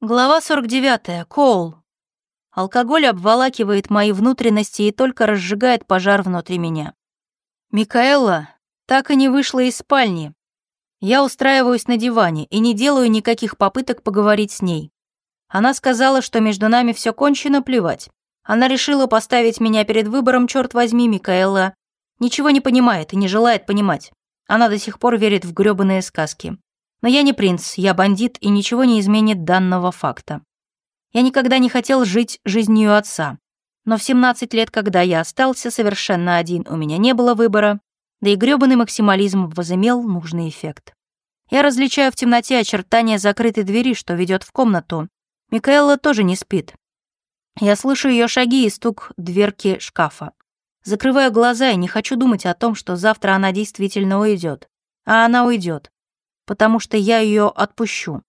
Глава 49. Коул. Алкоголь обволакивает мои внутренности и только разжигает пожар внутри меня. Микаэла так и не вышла из спальни. Я устраиваюсь на диване и не делаю никаких попыток поговорить с ней. Она сказала, что между нами все кончено, плевать. Она решила поставить меня перед выбором, черт возьми, Микаэла. Ничего не понимает и не желает понимать. Она до сих пор верит в грёбаные сказки. Но я не принц, я бандит, и ничего не изменит данного факта. Я никогда не хотел жить жизнью отца. Но в 17 лет, когда я остался совершенно один, у меня не было выбора, да и грёбаный максимализм возымел нужный эффект. Я различаю в темноте очертания закрытой двери, что ведет в комнату. Микаэла тоже не спит. Я слышу ее шаги и стук дверки шкафа. Закрываю глаза и не хочу думать о том, что завтра она действительно уйдет. А она уйдет потому что я ее отпущу.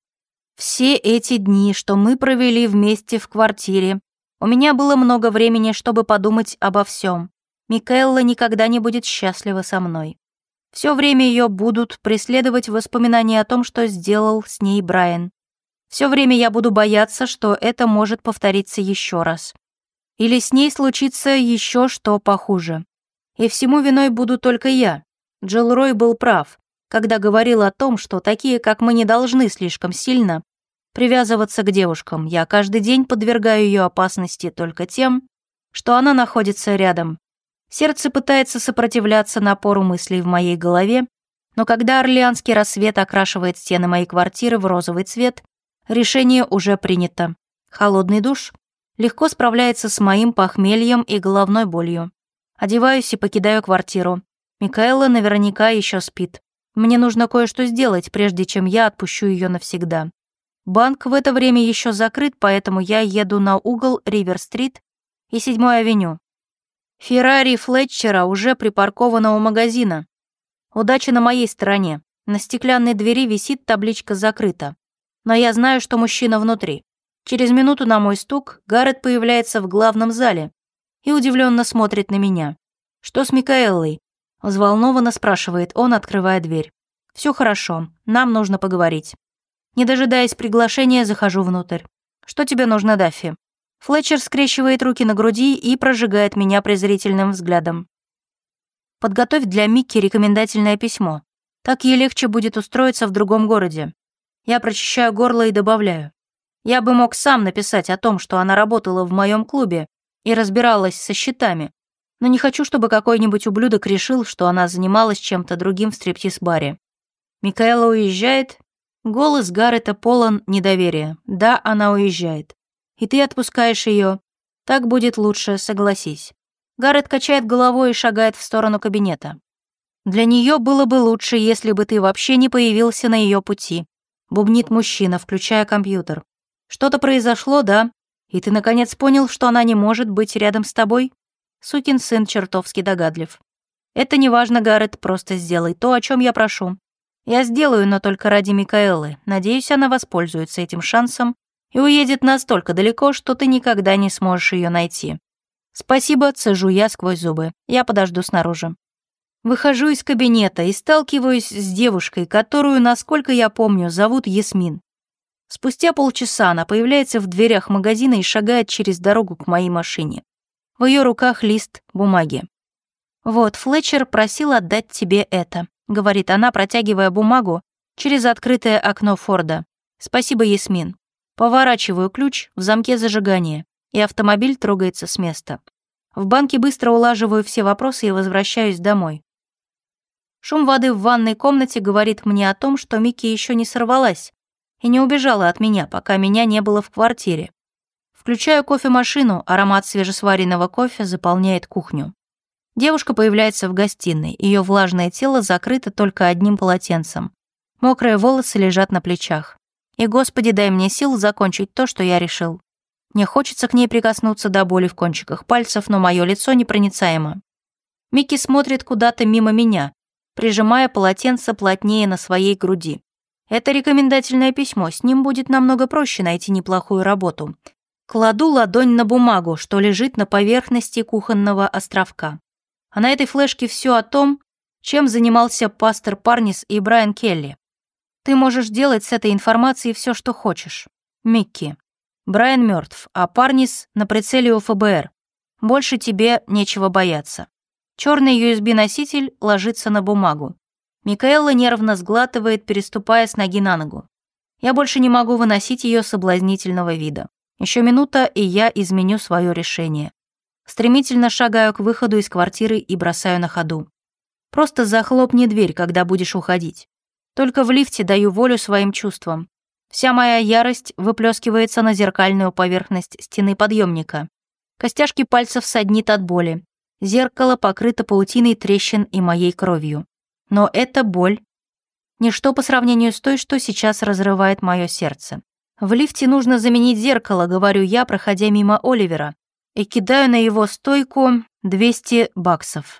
Все эти дни, что мы провели вместе в квартире, у меня было много времени, чтобы подумать обо всем. Микаэлла никогда не будет счастлива со мной. Все время ее будут преследовать воспоминания о том, что сделал с ней Брайан. Все время я буду бояться, что это может повториться еще раз. Или с ней случится еще что похуже. И всему виной буду только я. Джилл Рой был прав когда говорил о том, что такие, как мы, не должны слишком сильно привязываться к девушкам. Я каждый день подвергаю ее опасности только тем, что она находится рядом. Сердце пытается сопротивляться напору мыслей в моей голове, но когда орлеанский рассвет окрашивает стены моей квартиры в розовый цвет, решение уже принято. Холодный душ легко справляется с моим похмельем и головной болью. Одеваюсь и покидаю квартиру. Микаэла наверняка еще спит. Мне нужно кое-что сделать, прежде чем я отпущу ее навсегда. Банк в это время еще закрыт, поэтому я еду на угол Ривер-стрит и 7-й авеню. Феррари Флетчера уже припаркована у магазина. Удача на моей стороне. На стеклянной двери висит табличка «Закрыто». Но я знаю, что мужчина внутри. Через минуту на мой стук Гаррет появляется в главном зале и удивленно смотрит на меня. Что с Микаэллой? Взволнованно спрашивает он, открывая дверь. Все хорошо, нам нужно поговорить». Не дожидаясь приглашения, захожу внутрь. «Что тебе нужно, Даффи?» Флетчер скрещивает руки на груди и прожигает меня презрительным взглядом. «Подготовь для Микки рекомендательное письмо. Так ей легче будет устроиться в другом городе. Я прочищаю горло и добавляю. Я бы мог сам написать о том, что она работала в моем клубе и разбиралась со счетами, но не хочу, чтобы какой-нибудь ублюдок решил, что она занималась чем-то другим в стриптиз-баре. Микаэла уезжает. Голос Гаррета полон недоверия. Да, она уезжает. И ты отпускаешь ее. Так будет лучше, согласись. Гаррет качает головой и шагает в сторону кабинета. Для нее было бы лучше, если бы ты вообще не появился на ее пути. Бубнит мужчина, включая компьютер. Что-то произошло, да? И ты наконец понял, что она не может быть рядом с тобой? Сукин сын чертовски догадлив. Это не важно, Гаррет, просто сделай то, о чем я прошу. Я сделаю, но только ради Микаэлы. Надеюсь, она воспользуется этим шансом и уедет настолько далеко, что ты никогда не сможешь ее найти. Спасибо, цежу я сквозь зубы. Я подожду снаружи. Выхожу из кабинета и сталкиваюсь с девушкой, которую, насколько я помню, зовут Ясмин. Спустя полчаса она появляется в дверях магазина и шагает через дорогу к моей машине. В ее руках лист бумаги. «Вот, Флетчер просил отдать тебе это», — говорит она, протягивая бумагу через открытое окно Форда. «Спасибо, Ясмин». Поворачиваю ключ в замке зажигания, и автомобиль трогается с места. В банке быстро улаживаю все вопросы и возвращаюсь домой. Шум воды в ванной комнате говорит мне о том, что Микки еще не сорвалась и не убежала от меня, пока меня не было в квартире. Включаю кофемашину, аромат свежесваренного кофе заполняет кухню. Девушка появляется в гостиной, ее влажное тело закрыто только одним полотенцем. Мокрые волосы лежат на плечах. И, Господи, дай мне сил закончить то, что я решил. Мне хочется к ней прикоснуться до боли в кончиках пальцев, но мое лицо непроницаемо. Микки смотрит куда-то мимо меня, прижимая полотенце плотнее на своей груди. Это рекомендательное письмо, с ним будет намного проще найти неплохую работу. Кладу ладонь на бумагу, что лежит на поверхности кухонного островка. А на этой флешке все о том, чем занимался пастор Парнис и Брайан Келли. Ты можешь делать с этой информацией все, что хочешь. Микки. Брайан мертв, а Парнис на прицеле у ФБР. Больше тебе нечего бояться. Черный USB-носитель ложится на бумагу. Микаэла нервно сглатывает, переступая с ноги на ногу. Я больше не могу выносить ее соблазнительного вида. Еще минута, и я изменю свое решение. Стремительно шагаю к выходу из квартиры и бросаю на ходу. Просто захлопни дверь, когда будешь уходить. Только в лифте даю волю своим чувствам. Вся моя ярость выплескивается на зеркальную поверхность стены подъемника. Костяшки пальцев саднит от боли. Зеркало покрыто паутиной трещин и моей кровью. Но это боль. Ничто по сравнению с той, что сейчас разрывает мое сердце. В лифте нужно заменить зеркало, говорю я, проходя мимо Оливера, и кидаю на его стойку 200 баксов.